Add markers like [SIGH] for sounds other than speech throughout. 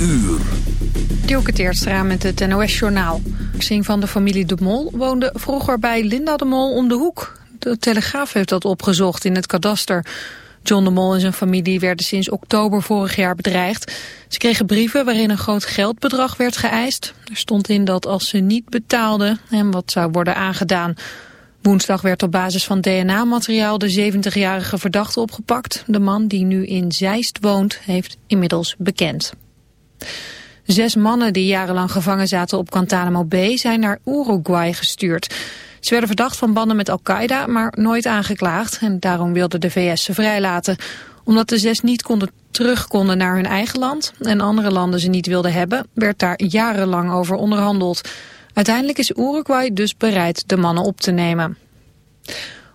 uur. Dielke Teertstra met het NOS-journaal. Zing van de familie De Mol woonde vroeger bij Linda De Mol om de hoek. De Telegraaf heeft dat opgezocht in het kadaster. John De Mol en zijn familie werden sinds oktober vorig jaar bedreigd. Ze kregen brieven waarin een groot geldbedrag werd geëist. Er stond in dat als ze niet betaalden hem wat zou worden aangedaan. Woensdag werd op basis van DNA-materiaal de 70-jarige verdachte opgepakt. De man die nu in Zeist woont heeft inmiddels bekend. Zes mannen die jarenlang gevangen zaten op Guantanamo Bay zijn naar Uruguay gestuurd. Ze werden verdacht van banden met Al-Qaeda, maar nooit aangeklaagd. En daarom wilde de VS ze vrijlaten. Omdat de zes niet konden, terug konden naar hun eigen land en andere landen ze niet wilden hebben, werd daar jarenlang over onderhandeld. Uiteindelijk is Uruguay dus bereid de mannen op te nemen.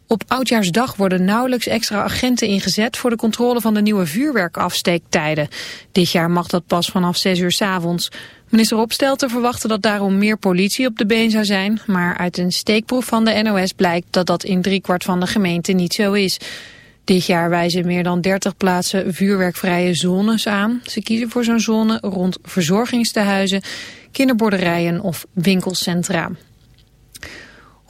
Op Oudjaarsdag worden nauwelijks extra agenten ingezet voor de controle van de nieuwe vuurwerkafsteektijden. Dit jaar mag dat pas vanaf 6 uur s avonds. Minister Opstelten verwachtte dat daarom meer politie op de been zou zijn, maar uit een steekproef van de NOS blijkt dat dat in driekwart van de gemeente niet zo is. Dit jaar wijzen meer dan 30 plaatsen vuurwerkvrije zones aan. Ze kiezen voor zo'n zone rond verzorgingstehuizen, kinderboerderijen of winkelcentra.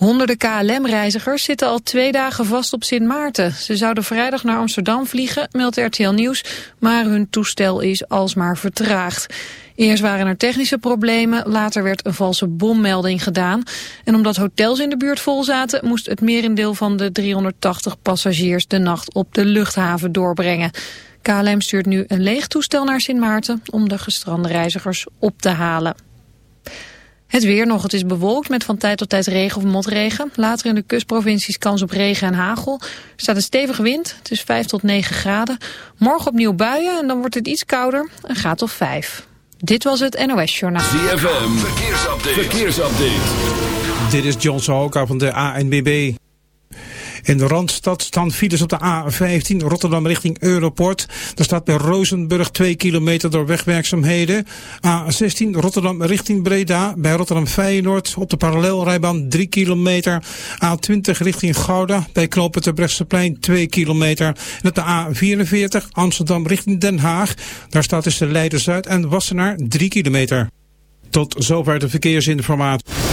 Honderden KLM-reizigers zitten al twee dagen vast op Sint Maarten. Ze zouden vrijdag naar Amsterdam vliegen, meldt RTL Nieuws, maar hun toestel is alsmaar vertraagd. Eerst waren er technische problemen, later werd een valse bommelding gedaan. En omdat hotels in de buurt vol zaten, moest het merendeel van de 380 passagiers de nacht op de luchthaven doorbrengen. KLM stuurt nu een leeg toestel naar Sint Maarten om de gestrande reizigers op te halen. Het weer nog, het is bewolkt met van tijd tot tijd regen of motregen. Later in de kustprovincies kans op regen en hagel. Er staat een stevige wind, het is 5 tot 9 graden. Morgen opnieuw buien en dan wordt het iets kouder, een graad of 5. Dit was het NOS Journaal. ZFM, verkeersupdate. verkeersupdate. Dit is John Sahoka van de ANBB. In de Randstad staan files op de A15 Rotterdam richting Europort. Daar staat bij Rozenburg 2 kilometer door wegwerkzaamheden. A16 Rotterdam richting Breda. Bij Rotterdam Feyenoord op de parallelrijbaan 3 kilometer. A20 richting Gouda. Bij knopen Brechtseplein 2 kilometer. En op de A44 Amsterdam richting Den Haag. Daar staat tussen Leiden Zuid en Wassenaar 3 kilometer. Tot zover de verkeersinformatie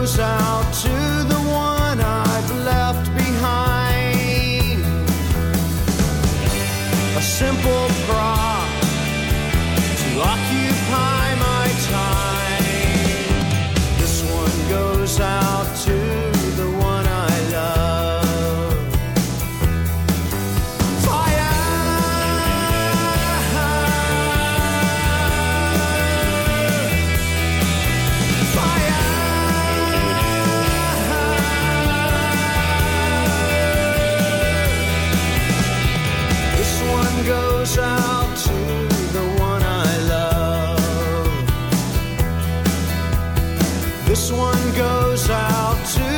goes out to the one I've left behind. A simple cry. This one goes out to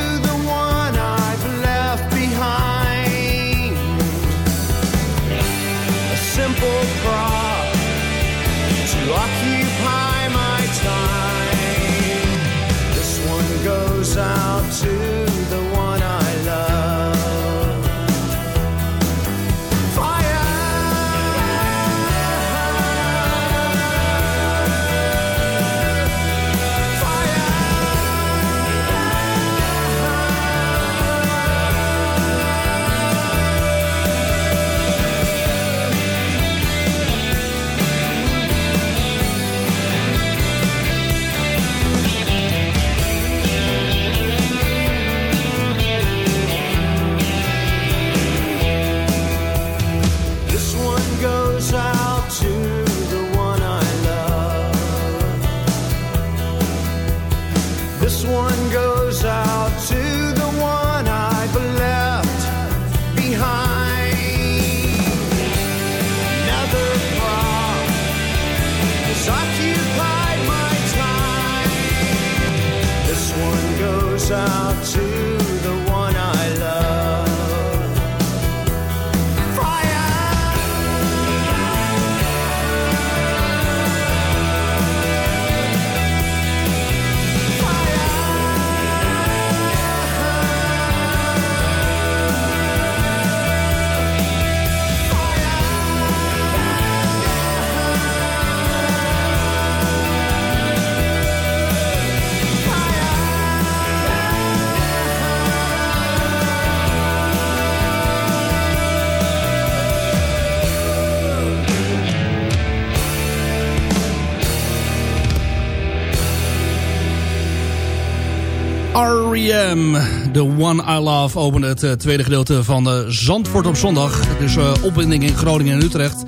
R.E.M. The One I Love opende het eh, tweede gedeelte van uh, Zandvoort op zondag. Dus uh, opwinding in Groningen en Utrecht.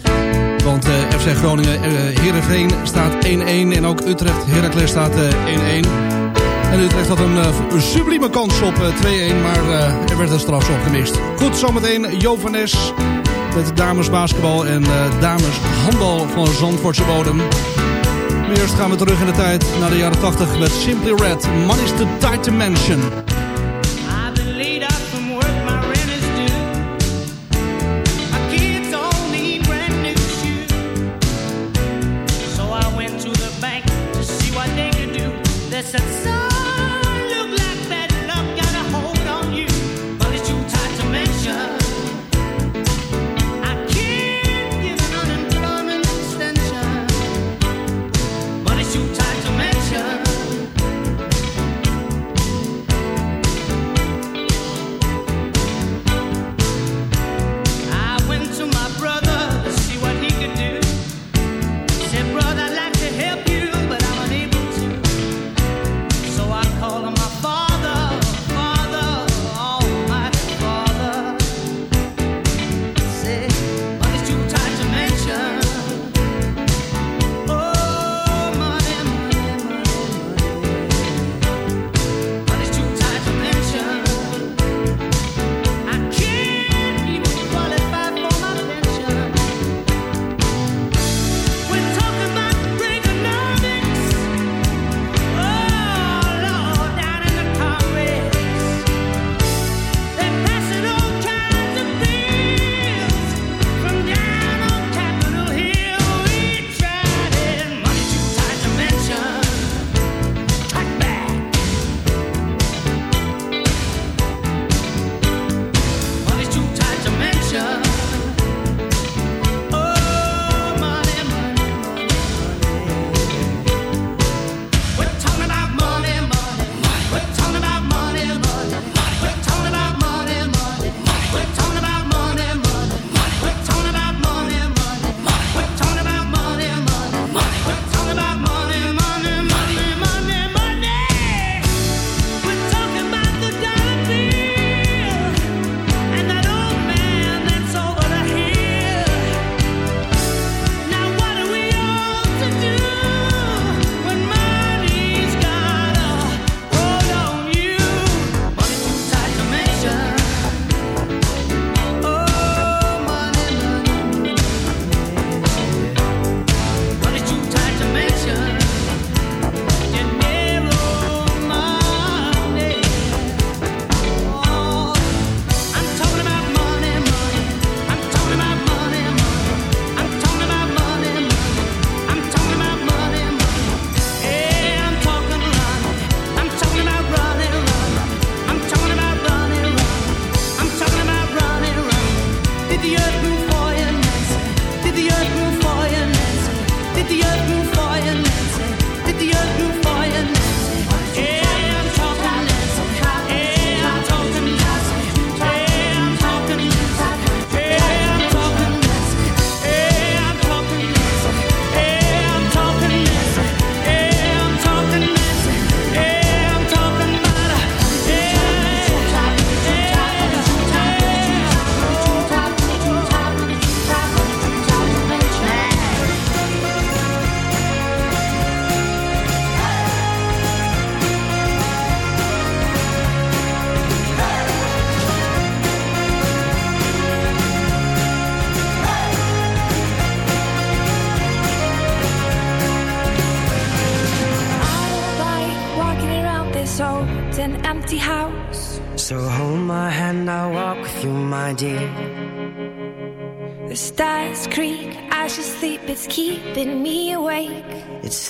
Want FC Groningen Heerenveen staat 1-1 en ook Utrecht Heracles staat 1-1. En Utrecht had een, sublieme kans op 2-1, maar er werd een strafschop gemist. Goed, zometeen Jovanes met damesbasketbal en dameshandbal van Zandvoortse bodem. Maar eerst gaan we terug in de tijd naar de jaren 80 met Simply Red. Money's too tight to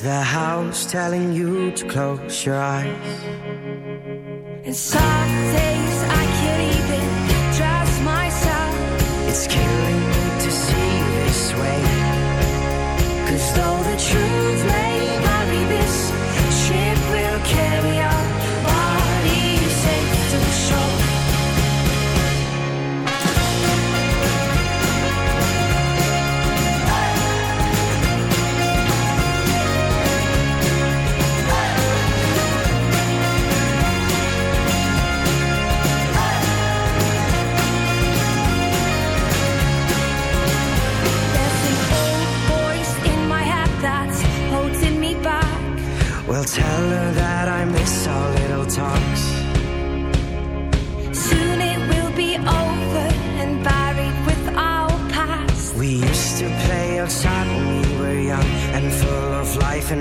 the house telling you to close your eyes. And some days I can't even trust myself. It's killing me to see you this way. Cause though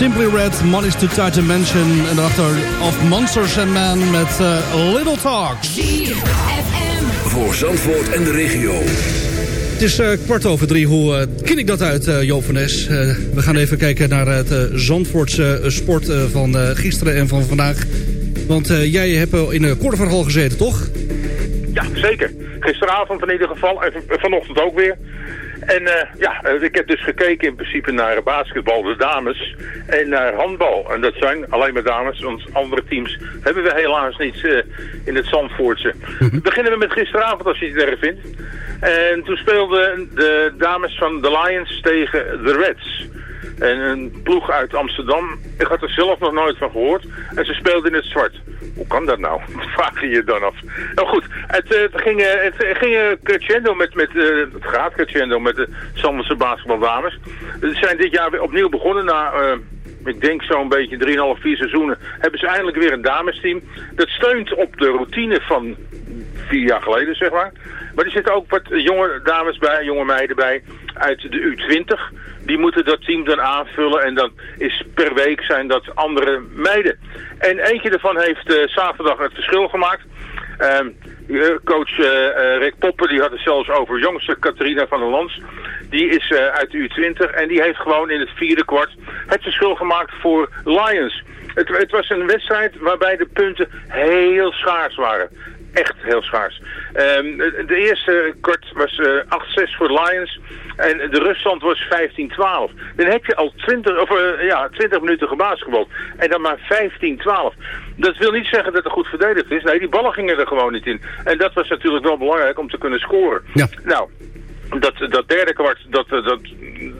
Simply Red, Money's Too Tight to Mention. En daarachter Of Monsters and Men met eh, Little Talks. Voor Zandvoort en de regio. Het is eh, kwart over drie. Hoe eh, ken ik dat uit, eh Joop van Nes? Eh, we gaan even kijken naar het eh, Zandvoortse sport eh, van eh, gisteren en van vandaag. Want eh, jij hebt wel in Korverhal gezeten, toch? Ja, zeker. Gisteravond in ieder geval en vanochtend ook weer. En eh, ja, eh, ik heb dus gekeken in principe naar basketbal, de dames, en naar handbal. En dat zijn alleen maar dames, want andere teams hebben we helaas niet eh, in het Zandvoortse. Beginnen we met gisteravond, als je het erg vindt. En toen speelden de dames van de Lions tegen de Reds. En een ploeg uit Amsterdam. Ik had er zelf nog nooit van gehoord. En ze speelden in het zwart. Hoe kan dat nou? [LAUGHS] Vraag je je dan af. Nou goed, het, eh, ging, eh, het ging eh, crescendo met, met eh, het gaat crescendo met de Sanderse basketbaldames. Ze zijn dit jaar weer opnieuw begonnen na eh, ik denk zo'n beetje 3,5, 4 seizoenen, hebben ze eindelijk weer een damesteam. Dat steunt op de routine van vier jaar geleden, zeg maar. Maar er zitten ook wat jonge dames bij, jonge meiden bij uit de U20. Die moeten dat team dan aanvullen en dan is per week zijn dat andere meiden. En eentje daarvan heeft eh, zaterdag het verschil gemaakt. Ehm, eh, coach eh, Rick Poppen die had het zelfs over jongste Catharina van der Lans. Die is uit de U20 en die heeft gewoon in het vierde kwart het verschil gemaakt voor Lions. Het, het was een wedstrijd waarbij de punten heel schaars waren. Echt heel schaars. Ehm, de eerste kwart was eh 8-6 voor Lions. En de ruststand was 15-12. Dan heb je al 20, of, eh, ja, 20 minuten gebasketbald. En dan maar 15-12. Dat wil niet zeggen dat er goed verdedigd is. Nee, die ballen gingen er gewoon niet in. En dat was natuurlijk wel belangrijk om te kunnen scoren. Ja. Nou, dat, dat derde kwart, dat, eh, dat,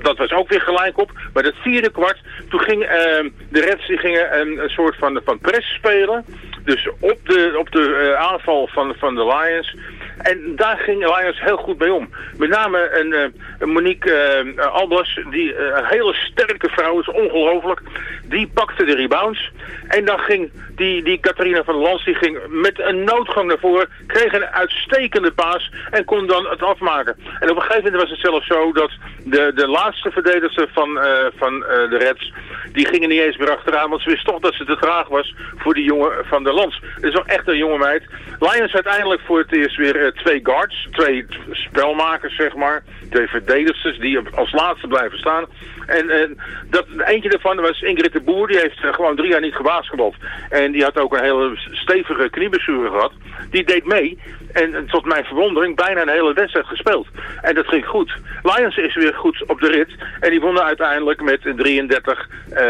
dat was ook weer gelijk op. Maar dat vierde kwart, toen ging ehm, de Reds die gingen een, een soort van, van press spelen. Dus op de, op de eh, aanval van, van de Lions. En daar ging de Lions heel goed mee om. Met name een, eh, Monique eh, Alblas, die eh, een hele sterke vrouw is, ongelooflijk. Die pakte de rebounds. En dan ging die, die Catharina van der Lans, die ging met een noodgang naar voren, kreeg een uitstekende paas en kon dan het afmaken. En op een gegeven moment was het zelfs zo dat de, de laatste verdedigster van, van de Reds, die gingen niet eens meer achteraan, want ze wist toch dat ze te traag was voor die jongen van der Lans. Dat is wel echt een jonge meid. Lions uiteindelijk voor het eerst weer twee guards, twee spelmakers zeg maar, twee verdedigsters die als laatste blijven staan. En, en dat, eentje daarvan was Ingrid de Boer, die heeft eh, gewoon drie jaar niet gebasketbald. En die had ook een hele stevige knieblessure gehad. Die deed mee en eh, tot mijn verwondering bijna een hele wedstrijd gespeeld. En dat ging goed. Lions is weer goed op de rit en die wonnen uiteindelijk met 33 eh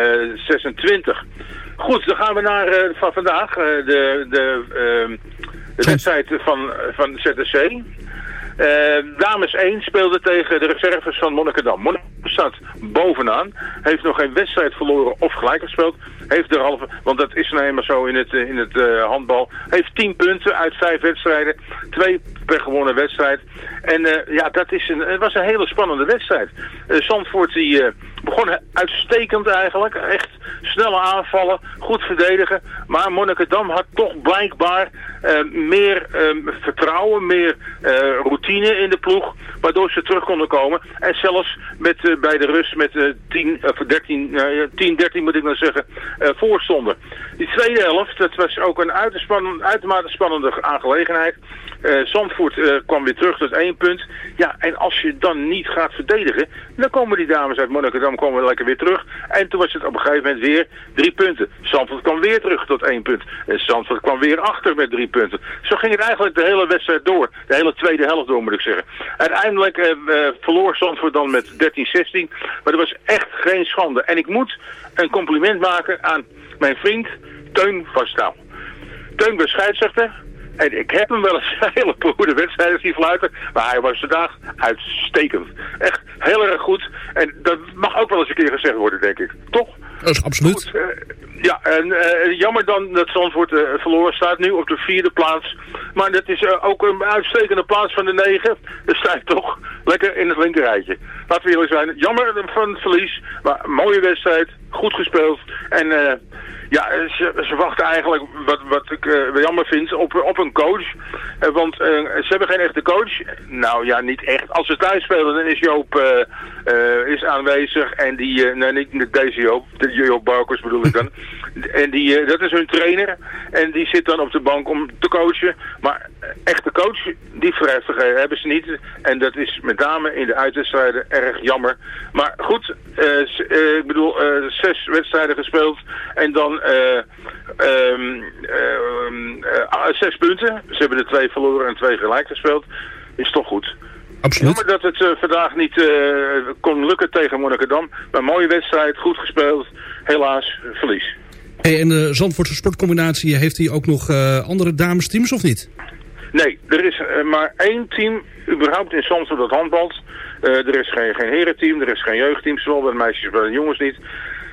26. Goed, dan gaan we naar eh, van vandaag, eh, de, de, ehm, de wedstrijd van, van ZSC. Eh, dames 1 speelde tegen de reserves van Monnikendam. Monnikendam staat bovenaan. Heeft nog geen wedstrijd verloren of gelijk gespeeld. Heeft er halve, want dat is nou eenmaal zo in het, eh, in het eh, handbal. Heeft 10 punten uit 5 wedstrijden. Twee per gewonnen wedstrijd. En eh, ja, dat is een, het was een hele spannende wedstrijd. Eh, Zandvoort die begon uitstekend eigenlijk. Echt snelle aanvallen, goed verdedigen. Maar Monnikendam had toch blijkbaar meer eh, vertrouwen, meer routine in de ploeg. Waardoor ze terug konden komen. En zelfs met, eh, bij de rust met eh 10, of 13, eh, ja, 10, 13 moet ik dan zeggen, eh voorstonden. Die tweede helft, dat was ook een uitermate spannende aangelegenheid. Eh, Zandvoort eh, kwam weer terug tot één punt. Ja, en als je dan niet gaat verdedigen, dan komen die dames uit Monnikendam komen lekker weer terug. En toen was het op een gegeven moment weer drie punten. Zandvoort kwam weer terug tot één punt. En Zandvoort kwam weer achter met drie punten. Zo ging het eigenlijk de hele wedstrijd door. De hele tweede helft door, moet ik zeggen. Uiteindelijk eh, eh, verloor Zandvoort dan met 13-16. Maar dat was echt geen schande. En ik moet een compliment maken aan mijn vriend Teun van Staal. Teun was scheidsrechter. En ik heb hem wel eens een [LAUGHS] hele goede wedstrijden zien fluiten. Maar hij was vandaag uitstekend. Echt heel erg goed. En dat mag ook wel eens een keer gezegd worden, denk ik. Toch? Dat is absoluut. Goed, eh, ja, en eh, jammer dan dat Zandvoort eh, verloren staat. Nu op de vierde plaats. Maar dat is ook een uitstekende plaats van de negen. Dan sta je toch lekker in het linkerrijtje. Laten we eerlijk zijn. Jammer van het verlies. Maar mooie wedstrijd. Goed gespeeld. En ja, ze, ze wachten eigenlijk, wat, wat ik eh, jammer vind, op, op een coach. Eh, want eh, ze hebben geen echte coach. Nou ja, niet echt. Als ze thuis spelen, dan is Joop eh, eh, is aanwezig. En die, eh, nee, niet deze Joop, de Joop Barkers bedoel ik dan. [LAUGHS] en die, eh, dat is hun trainer. En die zit dan op de bank om te coachen. Maar echte coach, die vrijheid hebben ze niet. En dat is met name in de uitwedstrijden erg jammer. Maar goed, eh, eh, ik bedoel, zes wedstrijden gespeeld. En dan eh, ehm, ehm, eh, ah, zes punten. Ze hebben er twee verloren en twee gelijk gespeeld. Is toch goed. Absoluut. Jammer dat het vandaag niet kon lukken tegen Monnikendam. Maar mooie wedstrijd, goed gespeeld. Helaas, verlies. Hey, en de Zandvoortse sportcombinatie, heeft hij ook nog eh, andere damesteams of niet? Nee, er is eh, maar één team überhaupt in Zandvoort dat handbalt. Eh, er is geen, geen herenteam, er is geen jeugdteam, zowel bij de meisjes als bij de jongens niet.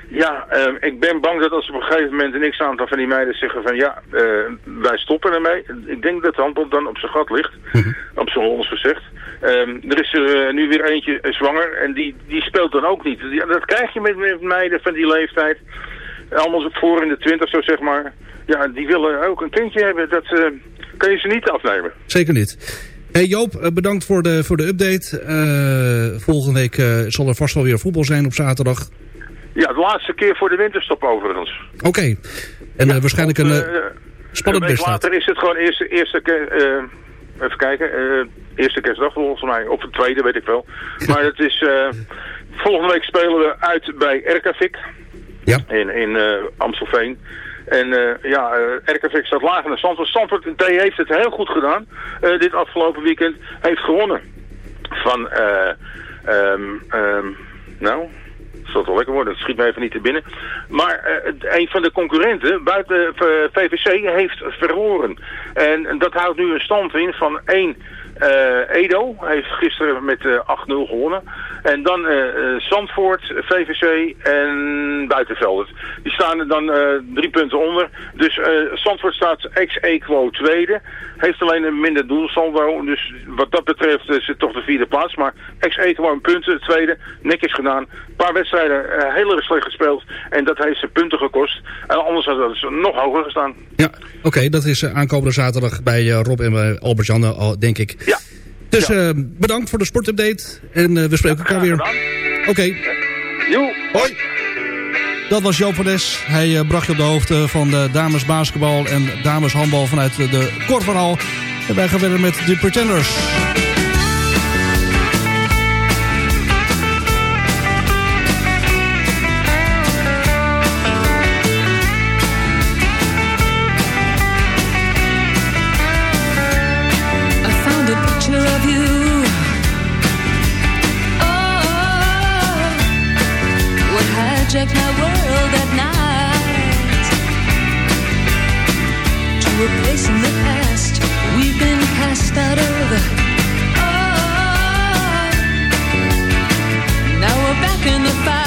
Ja, eh, ik ben bang dat als op een gegeven moment een x-aantal van die meiden zeggen van ja, eh, wij stoppen ermee. Ik denk dat de handbal dan op zijn gat ligt, op zijn Hollands gezegd. Ehm, er is er eh, nu weer eentje eh, zwanger en die, die speelt dan ook niet. Dat krijg je met, met meiden van die leeftijd. Allemaal voor in de twintig zo zeg maar. Ja, die willen ook een kindje hebben. Dat eh, kan je ze niet afnemen. Zeker niet. Hey Joop, eh, bedankt voor de, voor de update. Eh, volgende week zal er vast wel weer voetbal zijn op zaterdag. Ja, de laatste keer voor de winterstop overigens. Oké. En waarschijnlijk een spannend Een week later is het gewoon eerste, eerste ke- eh, even kijken, eerste kerstdag volgens mij, of de tweede, weet ik wel. [LAUGHS] Maar het is, volgende week spelen we uit bij Erkavik Ja. in, in eh, Amstelveen. En eh, ja, eh RKV staat lager naar Zandvoort. Zandvoort D heeft het heel goed gedaan dit afgelopen weekend. Heeft gewonnen van, eh ehm nou, het zal lekker worden, het schiet me even niet te binnen. Maar een van de concurrenten buiten VVC heeft verloren. En dat houdt nu een stand in van 1 eh, Edo heeft gisteren met eh 8-0 gewonnen. En dan eh eh, Zandvoort, VVC en Buitenveldert. Die staan er dan eh, drie punten onder. Dus eh Zandvoort staat ex-equo tweede. Heeft alleen een minder doelsaldo. Dus wat dat betreft het toch de vierde plaats. Maar ex-equo een punten, tweede. Netjes gedaan. Een paar wedstrijden eh, heel erg slecht gespeeld. En dat heeft ze punten gekost. En anders had ze nog hoger gestaan. Ja, oké, dat is eh, aankomende zaterdag bij eh, Rob en eh, denk ik. Ja. Dus eh, bedankt voor de sportupdate en eh, we spreken elkaar weer. Oké. Joe. Hoi. Dat was Joop van Nes. Hij eh, bracht je op de hoogte van de dames basketbal en dames handbal vanuit de Korverhal. En wij gaan verder met de Pretenders. Hijacked my world at night. To a place in the past we've been cast out of. Oh, now we're back in the fight.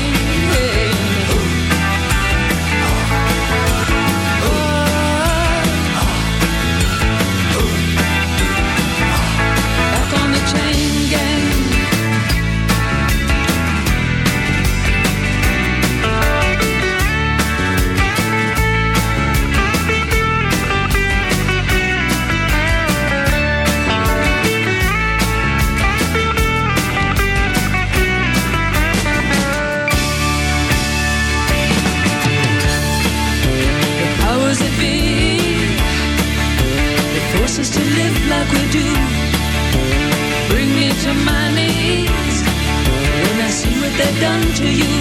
To you.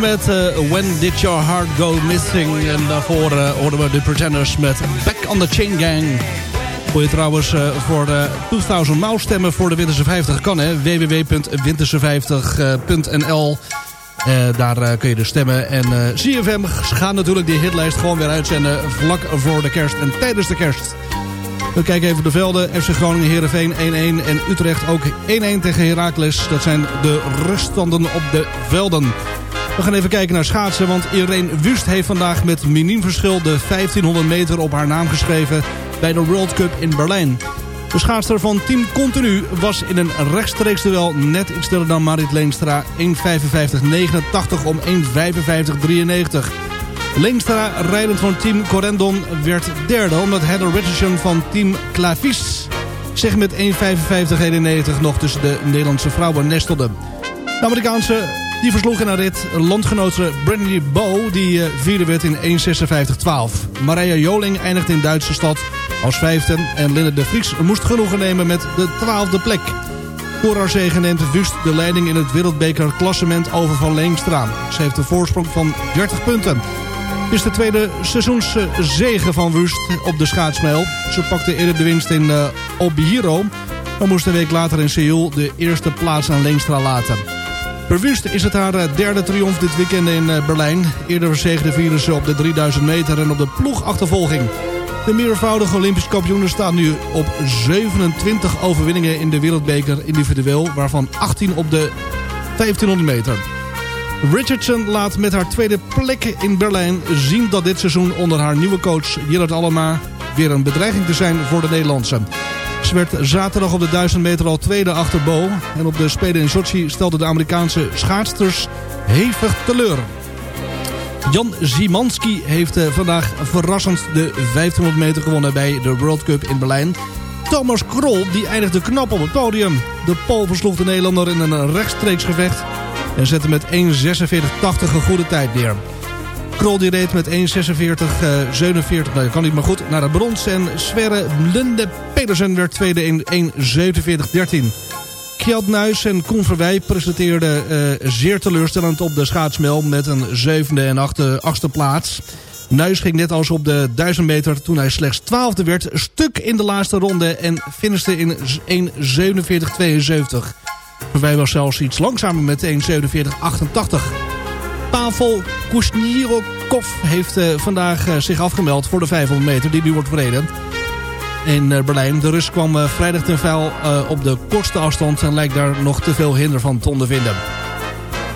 Met uh, When Did Your Heart Go Missing. En daarvoor uh, we de Pretenders met Back on the Chain Gang. Wil je trouwens uh, voor de 2000 Mouse stemmen voor de Winterse 50 kan hè. www.winterse50.nl Daar kun je dus stemmen. En CFM gaat natuurlijk die hitlijst gewoon weer uitzenden vlak voor de kerst en tijdens de kerst. We kijken even de velden. FC Groningen, Heerenveen 1-1 en Utrecht ook 1-1 tegen Heracles. Dat zijn de ruststanden op de velden. We gaan even kijken naar schaatsen, want Irene Wust heeft vandaag met miniem verschil de 1500 meter op haar naam geschreven bij de World Cup in Berlijn. De schaatster van Team Continu was in een rechtstreeks duel net iets sneller dan Marit Leenstra 1.55.89 om 1.55.93. Leenstra, rijdend van Team Corendon, werd derde... omdat Heather Richardson van Team Clavis zich met 1.55.91 nog tussen de Nederlandse vrouwen nestelde. De Amerikaanse die versloeg in haar rit landgenote Brandy Bow... die uh, vierde werd in 1.56.12. Maria Joling eindigt in Duitse stad als vijfde... en Linda de Vries moest genoegen nemen met de twaalfde plek. Voor haar zegen neemt Wust de leiding in het wereldbekerklassement over van Leenstra. Ze heeft een voorsprong van 30 punten is de tweede seizoenszege van Wust op de schaatsmijl. Ze pakte eerder de winst in uh, Obihiro, maar moest een week later in Seoul de eerste plaats aan Leenstra laten. Per Wust is het haar eh, derde triomf dit weekend in uh, Berlijn. Eerder zegende ze op de 3000 meter en op de ploegachtervolging. De meervoudige Olympisch kampioenen staan nu op 27 overwinningen in de wereldbeker individueel... waarvan 18 op de 1500 meter. Richardson laat met haar tweede plek in Berlijn zien dat dit seizoen onder haar nieuwe coach Jillard Allema weer een bedreiging te zijn voor de Nederlandse. Werd zaterdag op de 1000 meter al tweede achter Bo. En op de Spelen in Sochi stelden de Amerikaanse schaatsters hevig teleur. Jan Zimanski heeft eh, vandaag verrassend de 1500 meter gewonnen bij de World Cup in Berlijn. Thomas Krol die eindigde knap op het podium. De Pool versloeg de Nederlander in een rechtstreeks gevecht en zette met 1.46.80 een goede tijd neer. Krol die reed met 1.46.47, uh, nou kan niet maar goed, naar de brons. En Sverre Lunde Pedersen werd tweede in 1.47.13. Kjeld Nuis en Koen Verwij presenteerden uh, zeer teleurstellend op de schaatsmel met een zevende en achte, achtste plaats. Nuis ging net als op de 1000 meter toen hij slechts twaalfde werd... stuk in de laatste ronde en finishte in 1.47.72. Wij was zelfs iets langzamer met 1.47.88. Pavel Kusnirokov heeft uh, vandaag uh, zich afgemeld voor de 500 meter die nu wordt verreden. In uh, Berlijn. De Rus kwam vrijdag ten vuil op de kortste afstand en lijkt daar nog te veel hinder van te ondervinden.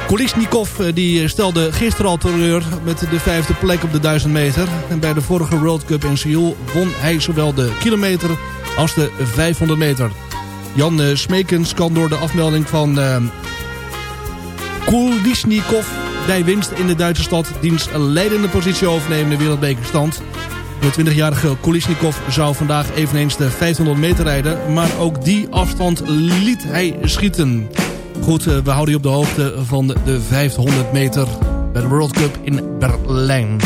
Kolisnikov die stelde gisteren al terreur met de vijfde plek op de 1000 meter. En bij de vorige World Cup in Seoul won hij zowel de kilometer als de 500 meter. Jan Smekens kan door de afmelding van Kulisnikov bij winst in de Duitse stad diens leidende positie overnemen in de wereldbekerstand. De 20-jarige Kulisnikov zou vandaag eveneens de 500 meter rijden, maar ook die afstand liet hij schieten. Goed, uh, we houden je op de hoogte van de 500 meter bij de World Cup in Berlijn.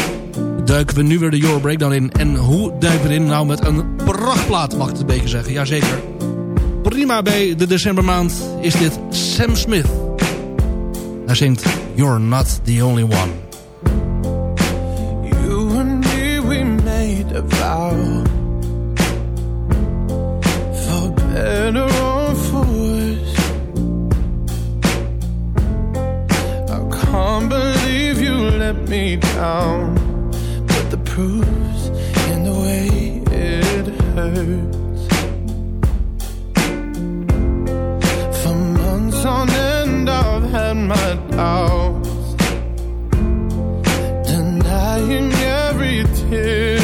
Duiken we nu weer de Euro Breakdown in. En hoe duiken we in? Nou met een prachtplaat mag ik het een beetje zeggen. Jazeker prima bij de decembermaand is dit Sam Smith. Hij zingt You're Not The Only One. A vow For better or for worse I can't believe you let me down. But the proof's in the way it hurts. For months on end I've had my doubts. Denying every tear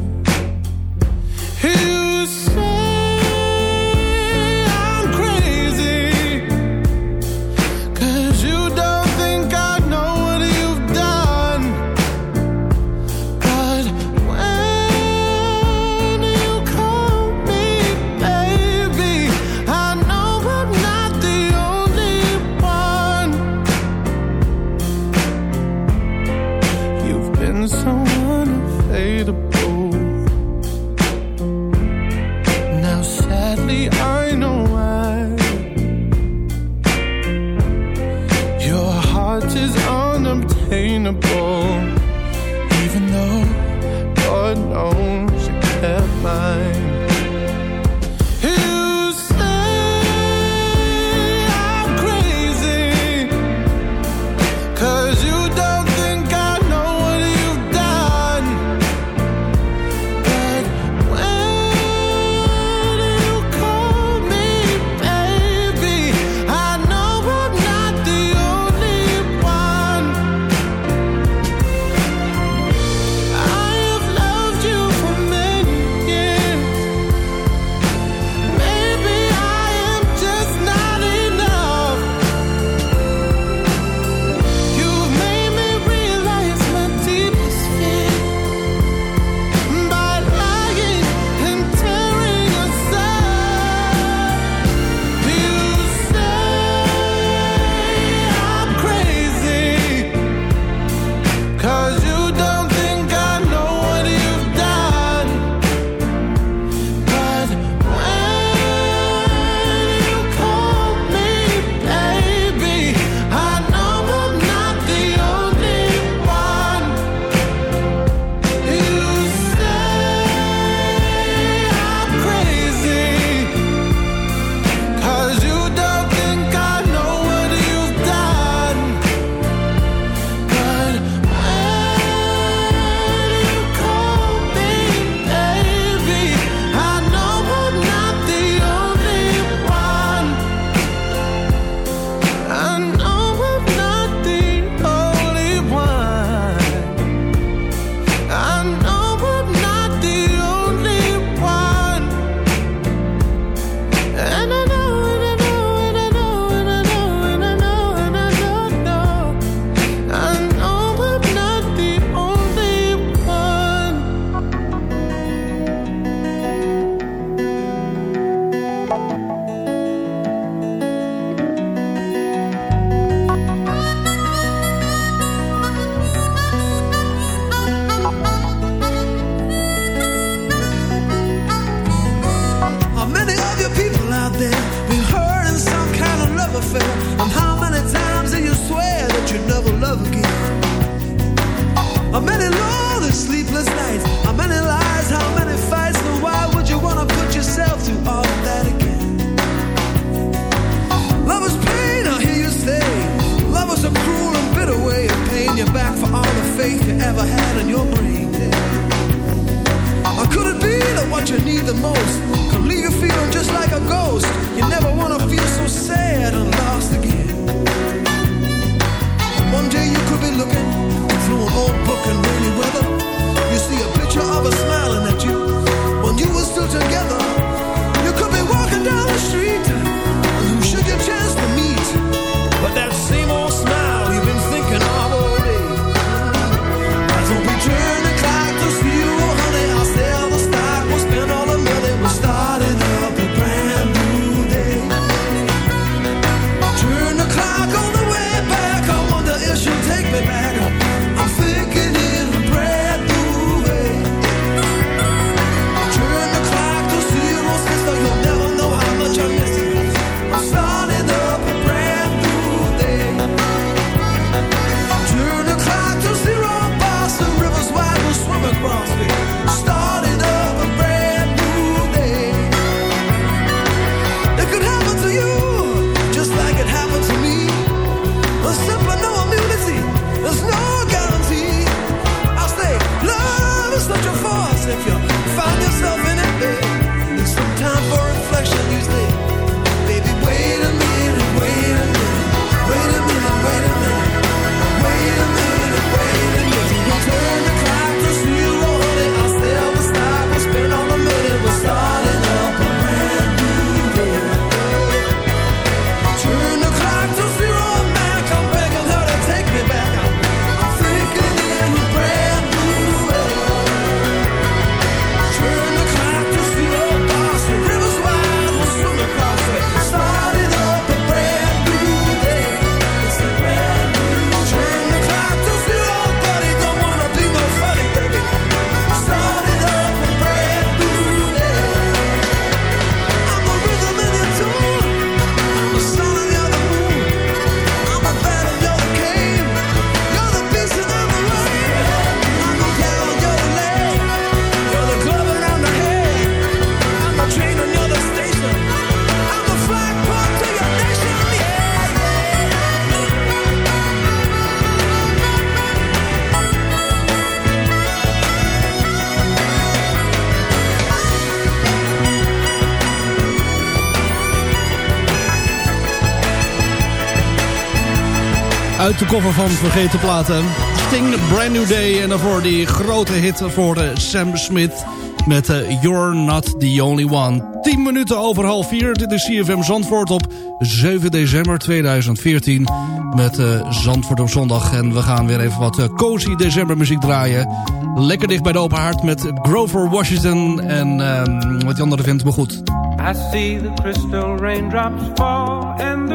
de koffer van Vergeten Platen. Sting, Brand New Day. En daarvoor die grote hit voor uh, Sam Smith. Met uh, You're Not The Only One. 10 minuten over half 4. Dit is CFM Zandvoort op 7 december 2014. Met uh, Zandvoort op zondag. En we gaan weer even wat uh, cozy decembermuziek draaien. Lekker dicht bij de open haard met Grover Washington. En uh, wat die andere vindt me goed. I see the crystal raindrops fall.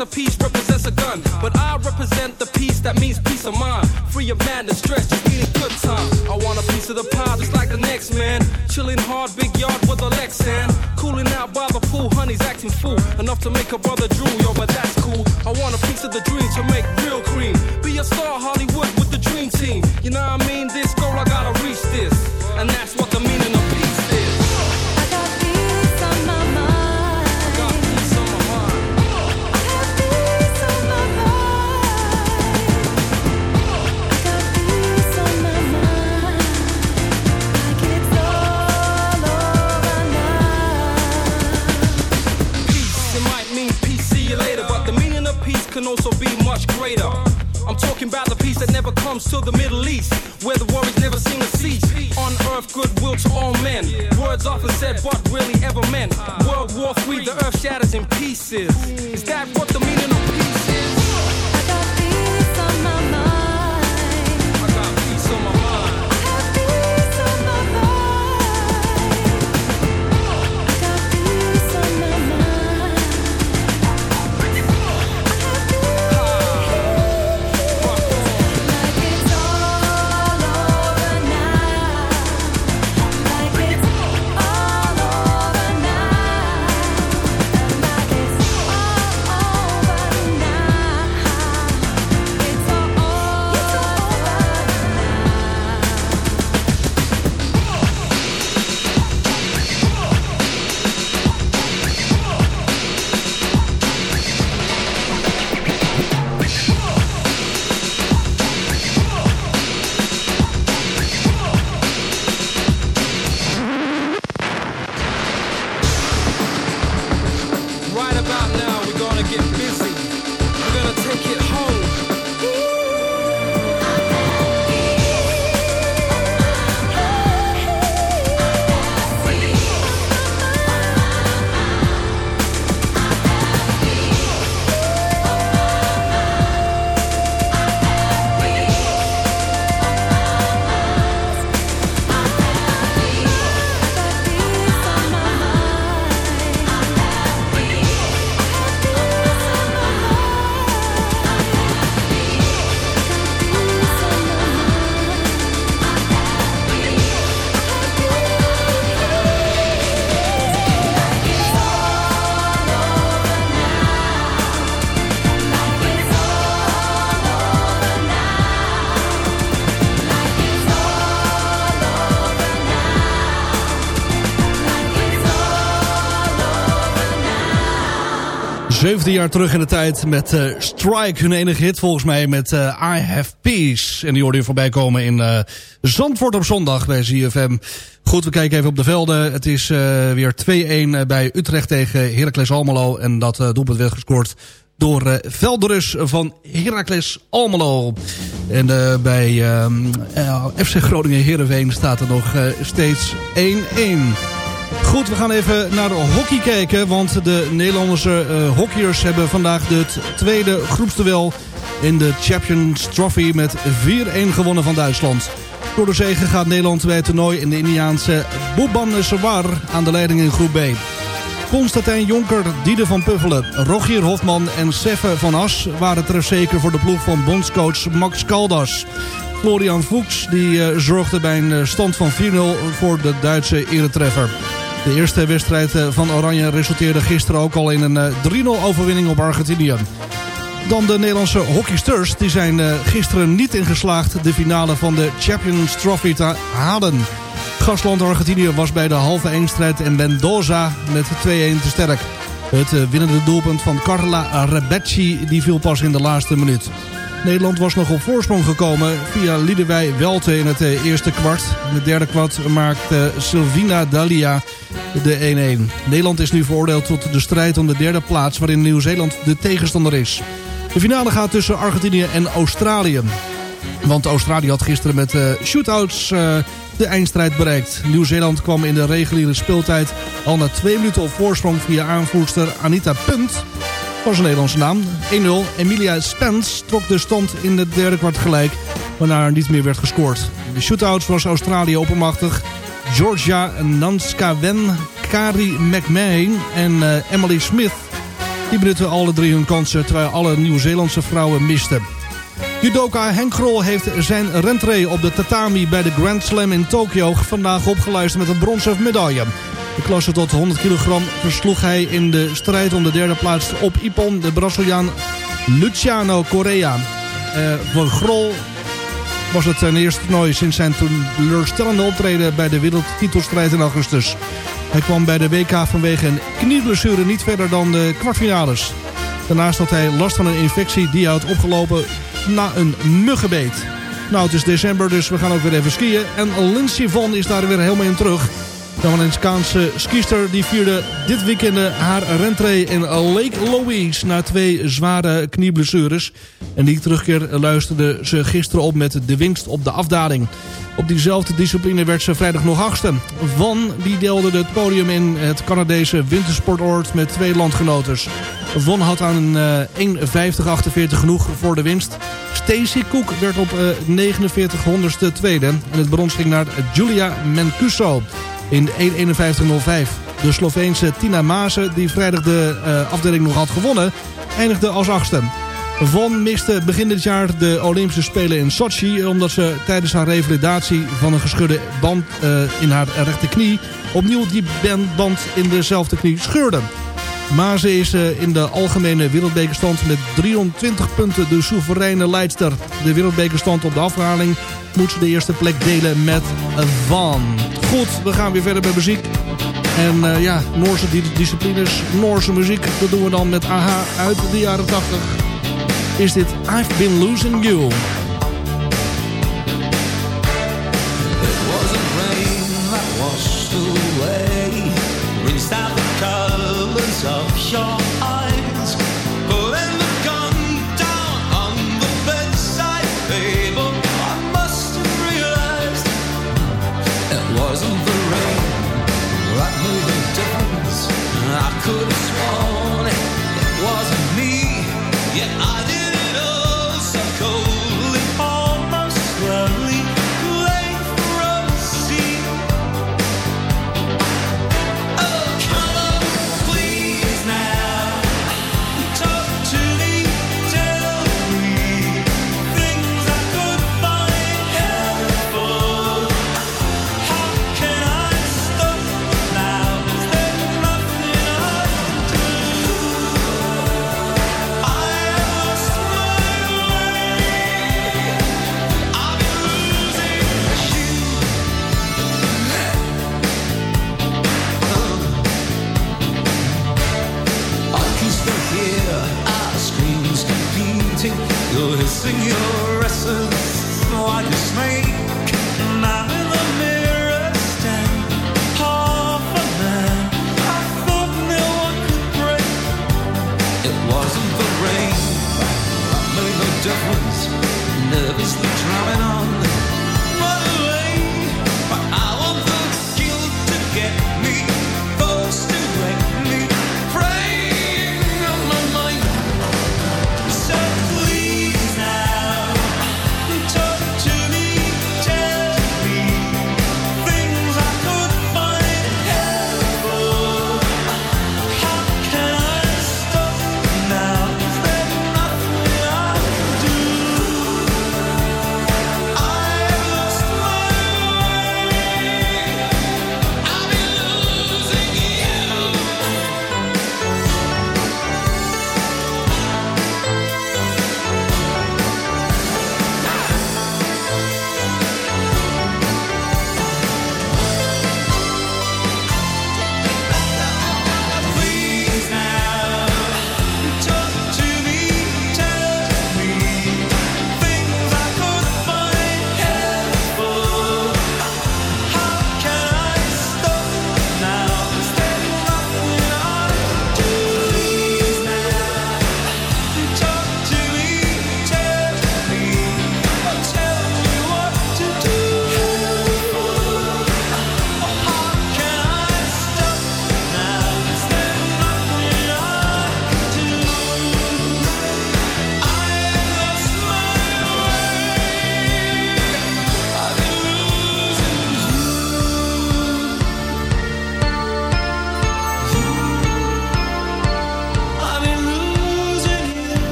recipe in pieces. Is 17 jaar terug in de tijd met eh, Strike. Hun enige hit volgens mij met eh, I Have Peace. En die hoorde je voorbij komen in eh, Zandvoort op zondag bij ZFM. Goed, we kijken even op de velden. Het is weer 2-1 bij Utrecht tegen Heracles Almelo. En dat doelpunt werd gescoord door uh, Velderus van Heracles Almelo. En bij ehm, FC Groningen Heerenveen staat er nog steeds 1-1. Goed, we gaan even naar hockey kijken. Want de Nederlandse uh, hockeyers hebben vandaag het tweede groepsduel... in de Champions Trophy met 4-1 gewonnen van Duitsland. Door de zege gaat Nederland bij het toernooi in de Indiaanse Bhubaneswar aan de leiding in groep B. Constantijn Jonker, Diede van Puffelen, Rogier Hofman en Seffe van As... waren trefzeker voor de ploeg van bondscoach Max Caldas. Florian Fuchs die, uh, zorgde bij een stand van 4-0 voor de Duitse eretreffer. De eerste wedstrijd van Oranje resulteerde gisteren ook al in een 3-0 overwinning op Argentinië. Dan de Nederlandse hockeysters. Die zijn gisteren niet ingeslaagd de finale van de Champions Trophy te halen. Gastland Argentinië was bij de halve eindstrijd en Mendoza met 2-1 te sterk. Het winnende doelpunt van Carla Rebecci die viel pas in de laatste minuut. Nederland was nog op voorsprong gekomen via Liedewij Welte in het eerste kwart. In het derde kwart maakte Silvina Dalia de 1-1. Nederland is nu veroordeeld tot de strijd om de derde plaats waarin Nieuw-Zeeland de tegenstander is. De finale gaat tussen Argentinië en Australië. Want Australië had gisteren met uh, shootouts de eindstrijd bereikt. Nieuw-Zeeland kwam in de reguliere speeltijd al na twee minuten op voorsprong via aanvoerster Anita Punt was een Nederlandse naam. 1-0. Emilia Spence trok de stand in het derde kwart gelijk, waarna er niet meer werd gescoord. De shootouts was Australië oppermachtig. Georgia Nanska-Wen, Kari McMahon en uh, Emily Smith... die benutten alle drie hun kansen, terwijl alle Nieuw-Zeelandse vrouwen misten. Judoka Henk Grol heeft zijn rentree op de tatami bij de Grand Slam in Tokio... vandaag opgeluisterd met een bronzen medaille. De klasse tot 100 kilogram versloeg hij in de strijd om de derde plaats op Ippon, de Braziliaan Luciano Correa. Uh, voor Grol was het zijn eerste toernooi sinds zijn teleurstellende optreden bij de wereldtitelstrijd in augustus. Hij kwam bij de WK vanwege een knieblessure niet verder dan de kwartfinales. Daarnaast had hij last van een infectie die hij had opgelopen na een muggenbeet. Nou, het is december, dus we gaan ook weer even skiën. En Lindsey Vonn is daar weer helemaal in terug. De Valenciaanse skiester die vierde dit weekend haar rentree in Lake Louise... na twee zware knieblessures. En die terugkeer luisterde ze gisteren op met de winst op de afdaling. Op diezelfde discipline werd ze vrijdag nog achtste. Van die deelde het podium in het Canadese wintersportoord met twee landgenotes. Von had aan een 1.50.48 genoeg voor de winst. Stacey Cook werd op 49 honderdste tweede. En het brons ging naar Julia Mancuso in 1.51.05. De Sloveense Tina Maase, die vrijdag de uh, afdeling nog had gewonnen, eindigde als achtste. Von miste begin dit jaar de Olympische Spelen in Sochi... omdat ze tijdens haar revalidatie van een geschudde band uh, in haar rechterknie... opnieuw die band in dezelfde knie scheurde. Maze is uh, in de algemene wereldbekerstand met 320 punten de soevereine leidster. De wereldbekerstand op de afhaling moet ze de eerste plek delen met Van. Goed, we gaan weer verder met muziek. En uh, ja, Noorse disciplines, Noorse muziek, dat doen we dan met AHA uit de jaren 80. Is dit I've Been Losing You. Of your eyes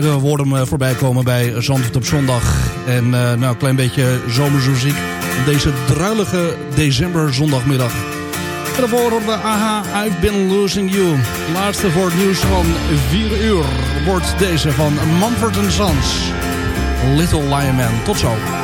We hoorden hem eh, voorbij komen bij Zandvoort op zondag. En eh, nou, een klein beetje zomersmuziek. Deze druilige december zondagmiddag. En daarvoor horen we Aha, I've Been Losing You. Laatste voor het nieuws van 4 uur wordt deze van Mumford Sons. Little Lion Man. Tot zo.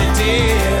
dear?